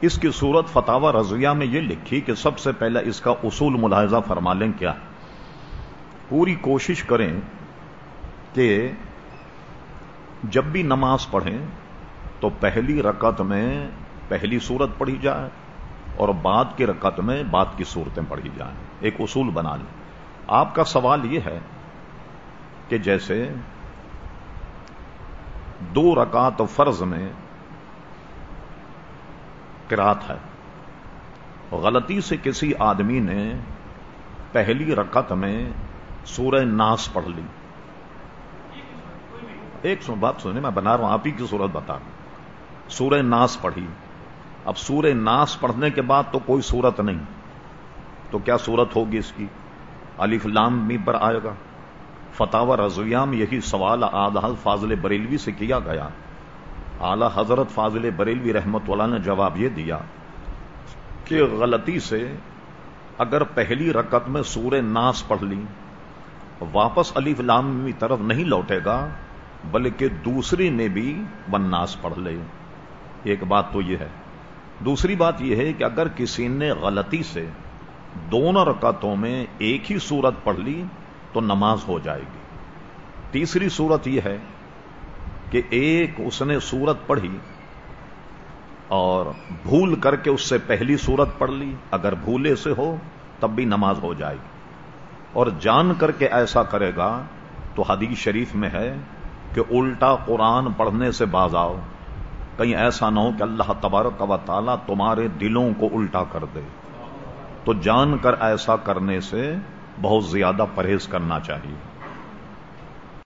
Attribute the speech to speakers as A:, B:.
A: اس کی صورت فتح رضویہ میں یہ لکھی کہ سب سے پہلے اس کا اصول ملاحظہ فرما لیں کیا؟ پوری کوشش کریں کہ جب بھی نماز پڑھیں تو پہلی رکعت میں پہلی صورت پڑھی جائے اور بعد کی رکعت میں بعد کی صورتیں پڑھی جائیں۔ ایک اصول بنا لیں۔ آپ کا سوال یہ ہے کہ جیسے دو رکعت فرض میں قرات ہے۔ غلطی سے کسی آدمی نے پہلی رکعت میں سورہ ناس پڑھ لی۔ ایک سو بات سنیں میں بنا رہا ہوں، آپ ہی کی صورت بتا۔ رہا ہوں سورہ ناس پڑھی۔ اب سورہ ناس پڑھنے کے بعد تو کوئی صورت نہیں۔ تو کیا صورت ہوگی اس کی؟ علی فلام می پر آئے گا۔ فتح و رضویام یہی سوال آدھا فاضل بریلوی سے کیا گیا۔ اعلی حضرت فاضل بریلوی رحمت اللہ نے جواب یہ دیا کہ غلطی سے اگر پہلی رکعت میں سور ناس پڑھ لی واپس علی فلامی طرف نہیں لوٹے گا، بلکہ دوسری نے بھی ون پڑھ لے۔ ایک بات تو یہ ہے۔ دوسری بات یہ ہے کہ اگر کسی نے غلطی سے دونوں رکعتوں میں ایک ہی صورت پڑھ لی، تو نماز ہو جائے گی۔ تیسری صورت یہ ہے کہ ایک اس نے سورت پڑھی اور بھول کر کے اس سے پہلی سورت پڑھ لی۔ اگر بھولے سے ہو، تب بھی نماز ہو جائے گی۔ اور جان کر کے ایسا کرے گا، تو حدیث شریف میں ہے کہ الٹا قرآن پڑھنے سے باز آؤ۔ کہیں ایسا نہ ہو کہ اللہ تبارک و تعالیٰ تمہارے دلوں کو الٹا کر دے۔ تو جان کر ایسا کرنے سے بہت زیادہ پرہیز کرنا چاہیے۔